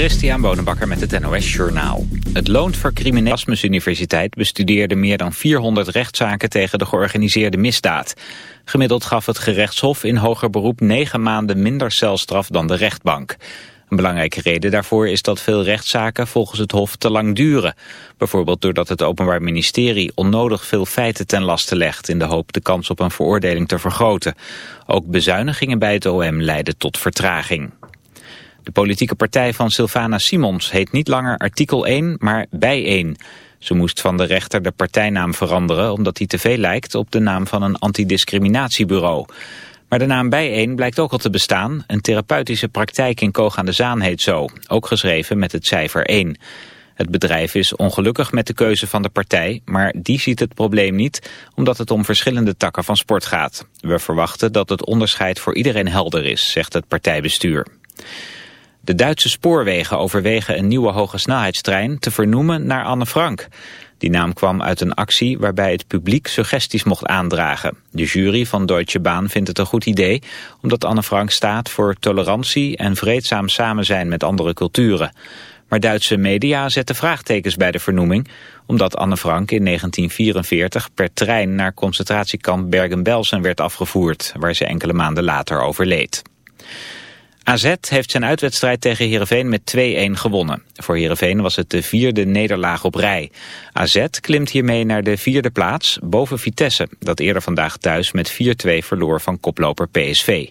Christian Bonenbakker met het NOS Journaal. Het loont voor crimineel Erasmus Universiteit bestudeerde meer dan 400 rechtszaken tegen de georganiseerde misdaad. Gemiddeld gaf het gerechtshof in hoger beroep negen maanden minder celstraf dan de rechtbank. Een belangrijke reden daarvoor is dat veel rechtszaken volgens het Hof te lang duren. Bijvoorbeeld doordat het Openbaar Ministerie onnodig veel feiten ten laste legt... in de hoop de kans op een veroordeling te vergroten. Ook bezuinigingen bij het OM leiden tot vertraging. De politieke partij van Sylvana Simons heet niet langer artikel 1, maar bij 1. Ze moest van de rechter de partijnaam veranderen omdat die te veel lijkt op de naam van een antidiscriminatiebureau. Maar de naam Bijeen blijkt ook al te bestaan. Een therapeutische praktijk in Koog aan de Zaan heet zo. Ook geschreven met het cijfer 1. Het bedrijf is ongelukkig met de keuze van de partij, maar die ziet het probleem niet, omdat het om verschillende takken van sport gaat. We verwachten dat het onderscheid voor iedereen helder is, zegt het partijbestuur. De Duitse spoorwegen overwegen een nieuwe hoge snelheidstrein te vernoemen naar Anne Frank. Die naam kwam uit een actie waarbij het publiek suggesties mocht aandragen. De jury van Deutsche Bahn vindt het een goed idee... omdat Anne Frank staat voor tolerantie en vreedzaam samen zijn met andere culturen. Maar Duitse media zetten vraagtekens bij de vernoeming... omdat Anne Frank in 1944 per trein naar concentratiekamp Bergen-Belsen werd afgevoerd... waar ze enkele maanden later overleed. AZ heeft zijn uitwedstrijd tegen Heerenveen met 2-1 gewonnen. Voor Heerenveen was het de vierde nederlaag op rij. AZ klimt hiermee naar de vierde plaats boven Vitesse... dat eerder vandaag thuis met 4-2 verloor van koploper PSV.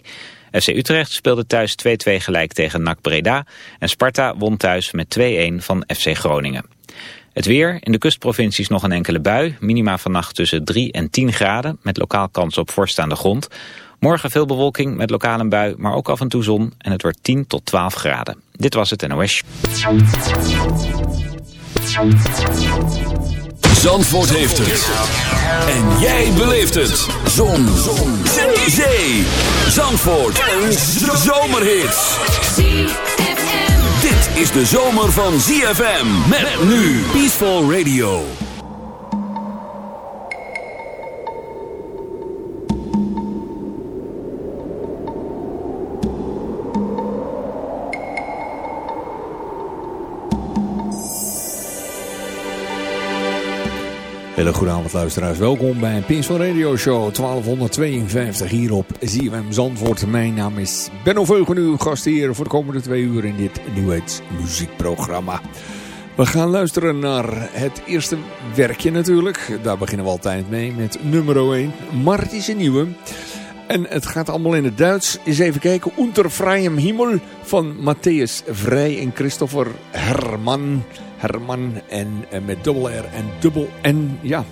FC Utrecht speelde thuis 2-2 gelijk tegen NAC Breda... en Sparta won thuis met 2-1 van FC Groningen. Het weer, in de kustprovincies nog een enkele bui. Minima vannacht tussen 3 en 10 graden, met lokaal kans op vorst aan de grond. Morgen veel bewolking met lokale bui, maar ook af en toe zon. En het wordt 10 tot 12 graden. Dit was het NOS. Zandvoort heeft het. En jij beleeft het. Zon. zon. Zee. Zee. Zandvoort. Een zomerhit. Dit is de zomer van ZFM. Met nu Peaceful Radio. Hele goede avond luisteraars, welkom bij Pinsel Radio Show 1252 hier op ZFM Zandvoort. Mijn naam is Benno Veugen, uw gast hier voor de komende twee uur in dit Nieuwheids muziekprogramma. We gaan luisteren naar het eerste werkje natuurlijk. Daar beginnen we altijd mee met nummer 1. Mart is een nieuwe. En het gaat allemaal in het Duits. Eens even kijken. Unter freiem Himmel van Matthäus Vrij en Christopher Herman. Herman en, en met dubbel R en dubbel N. Ja,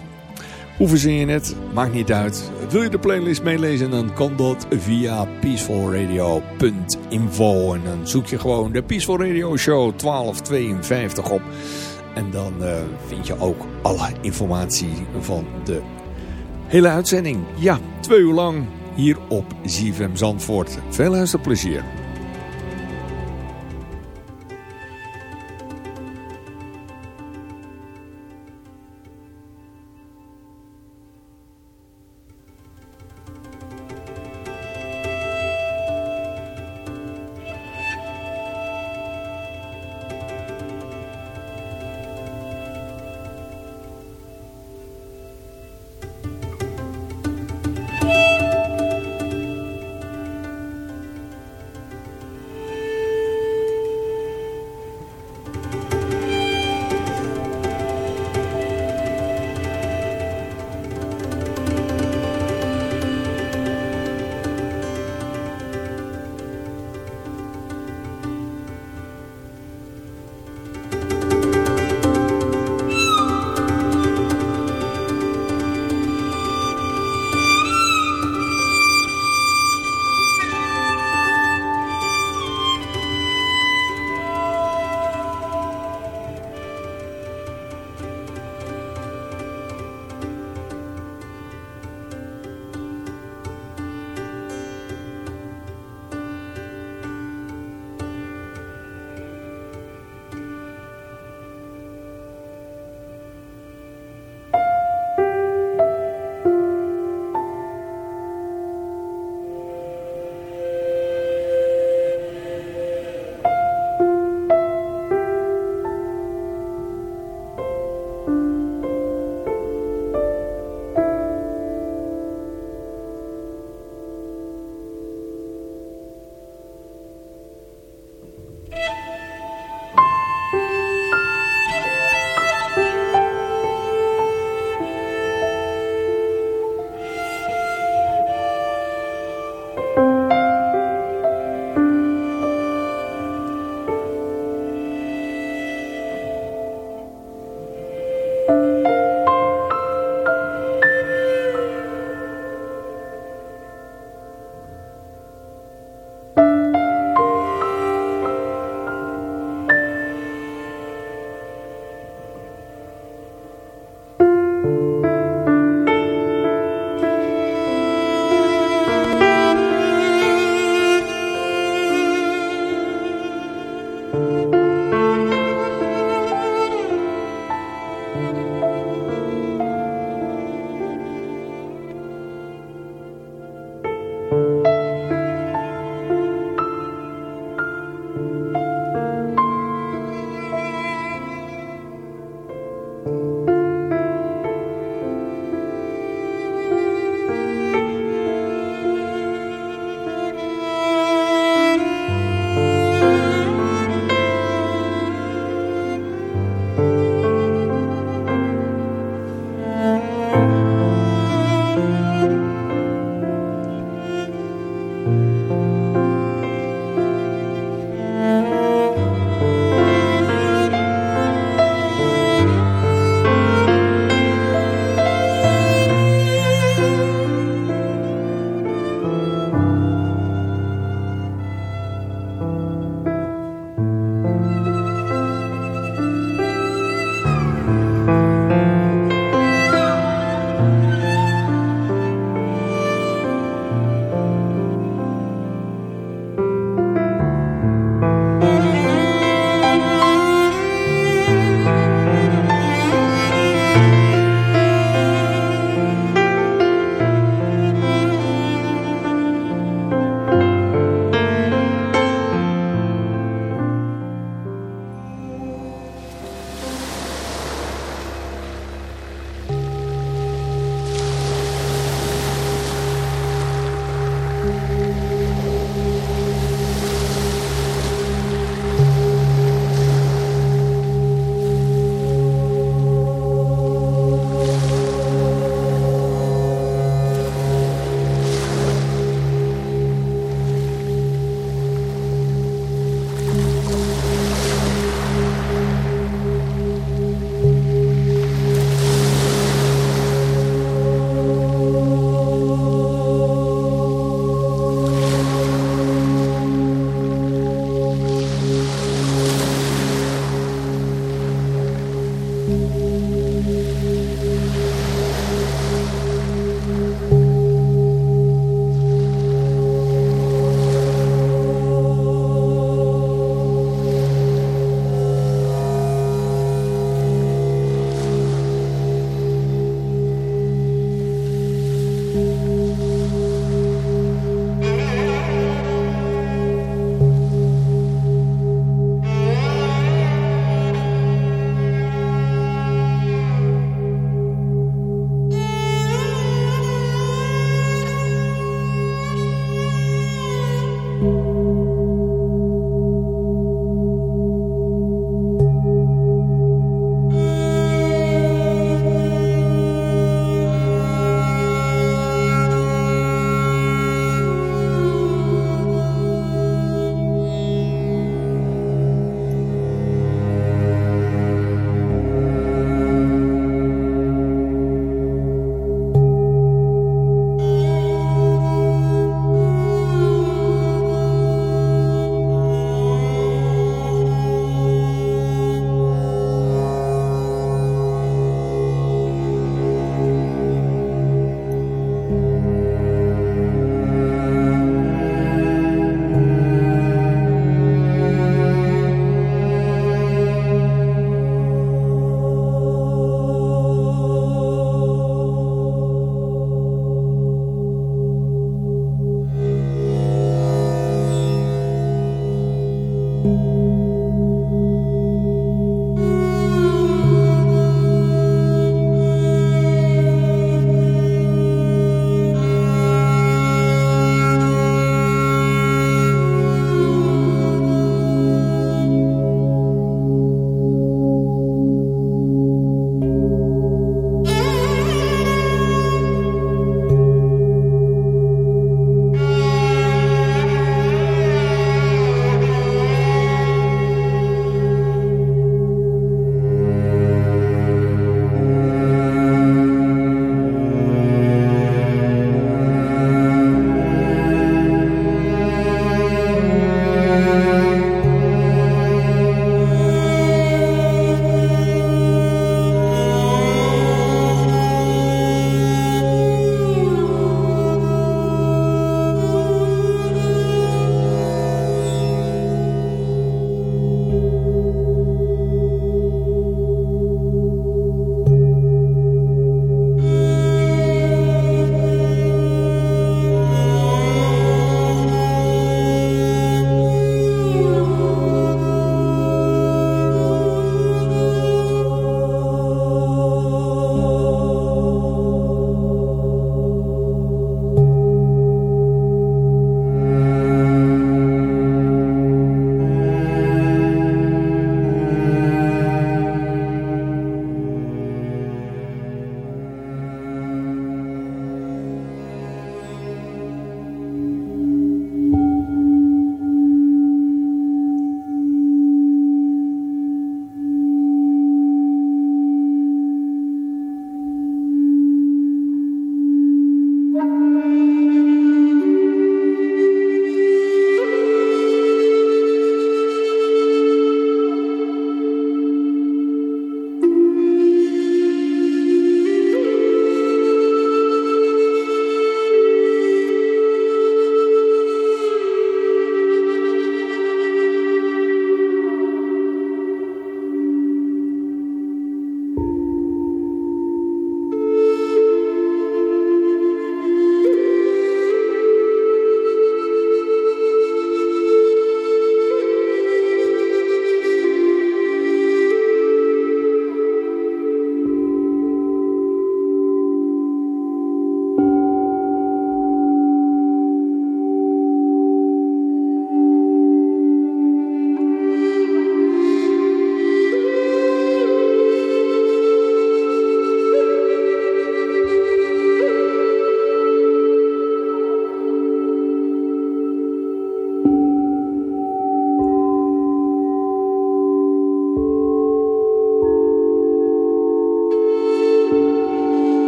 hoe verzin je het? Maakt niet uit. Wil je de playlist meelezen, dan kan dat via peacefulradio.info. En dan zoek je gewoon de Peaceful Radio Show 1252 op. En dan uh, vind je ook alle informatie van de hele uitzending. Ja, twee uur lang hier op ZFM Zandvoort. Veel luisterplezier.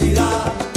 felicidad.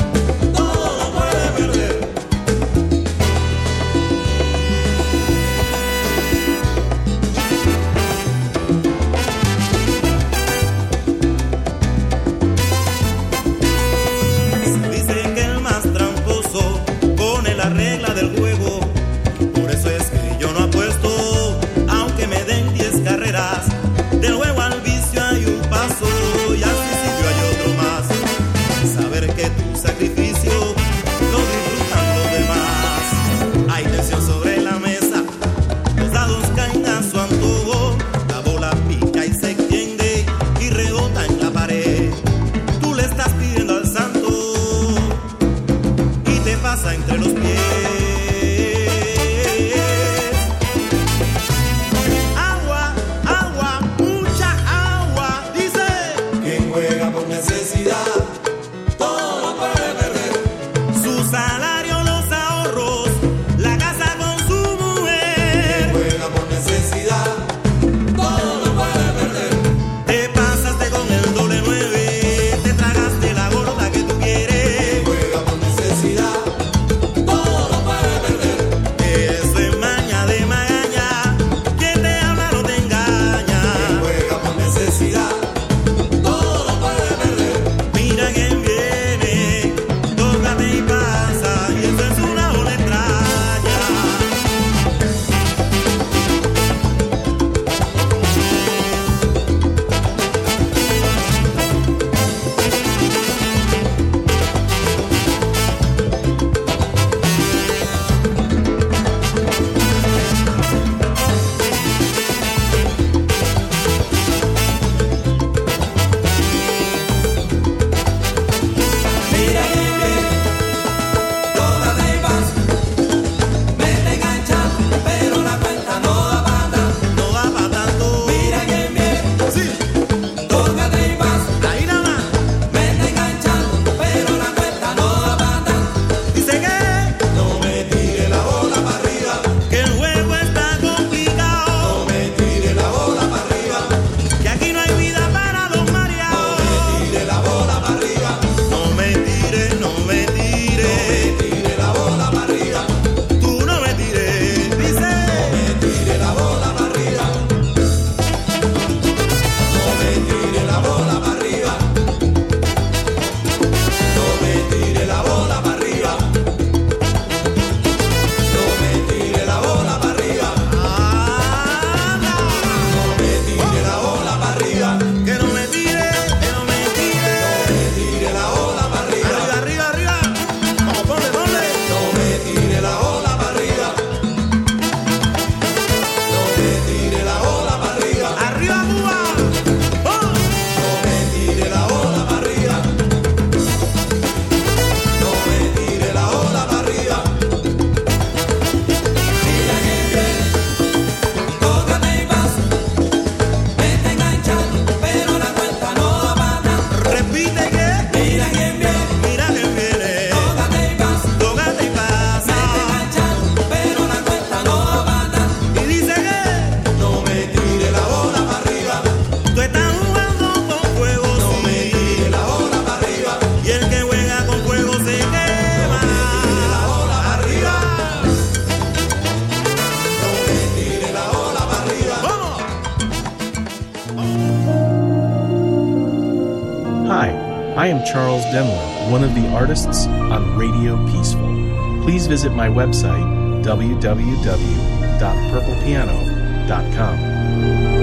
Artists on Radio Peaceful. Please visit my website www.purplepiano.com.